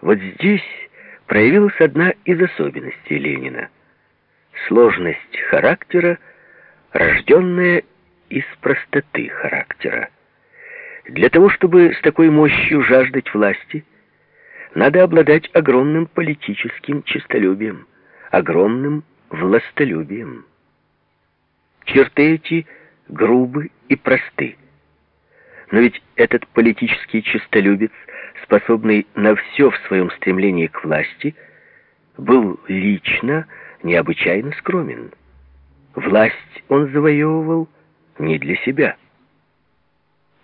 Вот здесь проявилась одна из особенностей Ленина. Сложность характера, рожденная из простоты характера. Для того, чтобы с такой мощью жаждать власти, надо обладать огромным политическим честолюбием, огромным властолюбием. Черты эти грубы и просты. Но ведь этот политический честолюбец, способный на все в своем стремлении к власти, был лично необычайно скромен. Власть он завоевывал не для себя.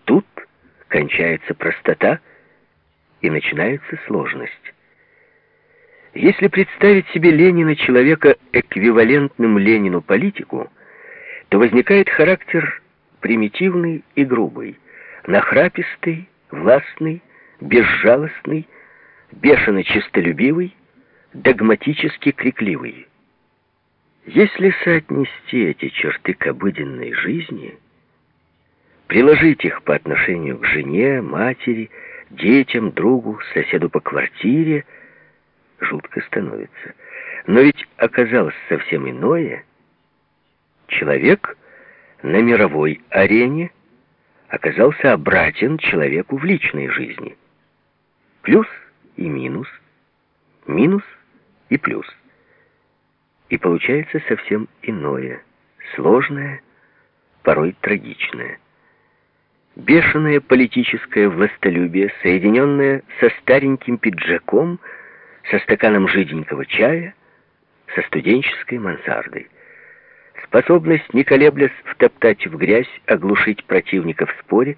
Тут кончается простота и начинается сложность. Если представить себе Ленина человека эквивалентным Ленину политику, то возникает характер примитивный и грубый, нахрапистый, властный, безжалостный, бешено честолюбивый, догматически крикливый. Если соотнести эти черты к обыденной жизни, приложить их по отношению к жене, матери, детям, другу, соседу по квартире, жутко становится. Но ведь оказалось совсем иное. Человек на мировой арене оказался обратен человеку в личной жизни. Плюс и минус, минус и плюс. И получается совсем иное, сложное, порой трагичное. Бешеное политическое властолюбие, соединенное со стареньким пиджаком, со стаканом жиденького чая, со студенческой мансардой. Способность, не колеблясь, втоптать в грязь, оглушить противника в споре,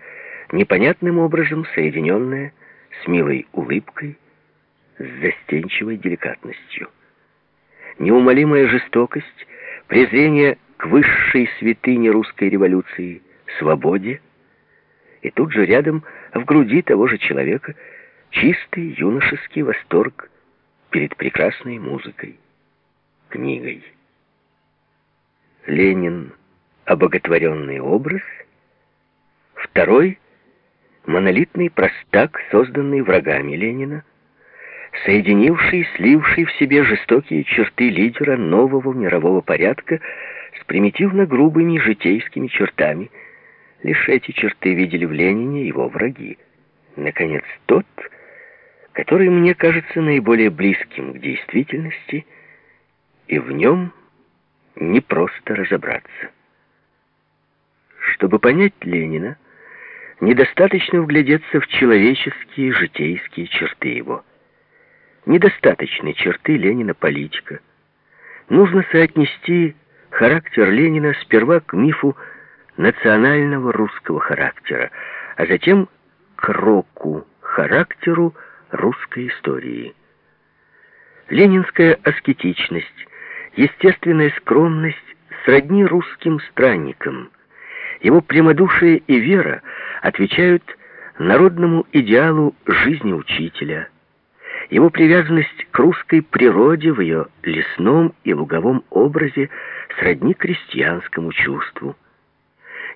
непонятным образом соединенная с милой улыбкой, с застенчивой деликатностью. Неумолимая жестокость, презрение к высшей святыне русской революции, свободе, и тут же рядом, в груди того же человека, чистый юношеский восторг перед прекрасной музыкой, книгой. Ленин — обоготворенный образ, второй — монолитный простак, созданный врагами Ленина, соединивший, сливший в себе жестокие черты лидера нового мирового порядка с примитивно грубыми житейскими чертами — Лишь эти черты видели в Ленине его враги. Наконец, тот, который мне кажется наиболее близким к действительности, и в нем непросто разобраться. Чтобы понять Ленина, недостаточно вглядеться в человеческие житейские черты его. Недостаточны черты Ленина-политика. Нужно соотнести характер Ленина сперва к мифу национального русского характера, а затем к року, характеру русской истории. Ленинская аскетичность, естественная скромность сродни русским странникам. Его прямодушие и вера отвечают народному идеалу жизни учителя. Его привязанность к русской природе в ее лесном и луговом образе сродни крестьянскому чувству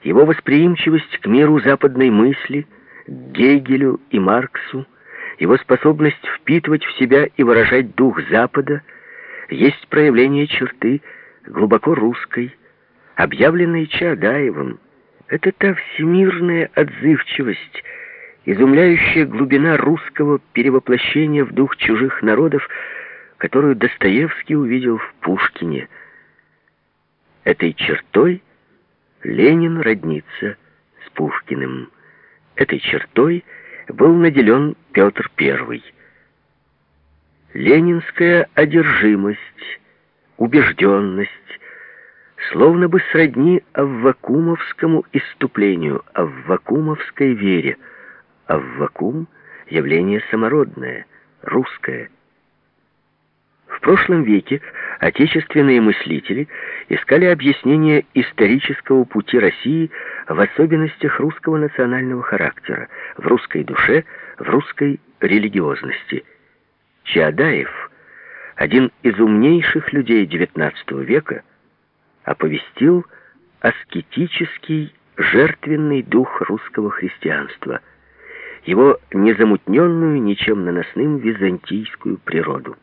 его восприимчивость к миру западной мысли, Гегелю и Марксу, его способность впитывать в себя и выражать дух Запада, есть проявление черты глубоко русской, объявленной Чаадаевым. Это та всемирная отзывчивость, изумляющая глубина русского перевоплощения в дух чужих народов, которую Достоевский увидел в Пушкине. Этой чертой – Ленин роднится с Пушкиным. Этой чертой был наделен Петр I. Ленинская одержимость, убежденность, словно бы сродни аввакумовскому иступлению, аввакумовской вере. Аввакум — явление самородное, русское — в прошлом веке отечественные мыслители искали объяснение исторического пути России в особенностях русского национального характера, в русской душе, в русской религиозности. Чаадаев, один из умнейших людей XIX века, оповестил аскетический, жертвенный дух русского христианства. его незамутненную ничем наносным византийскую природу.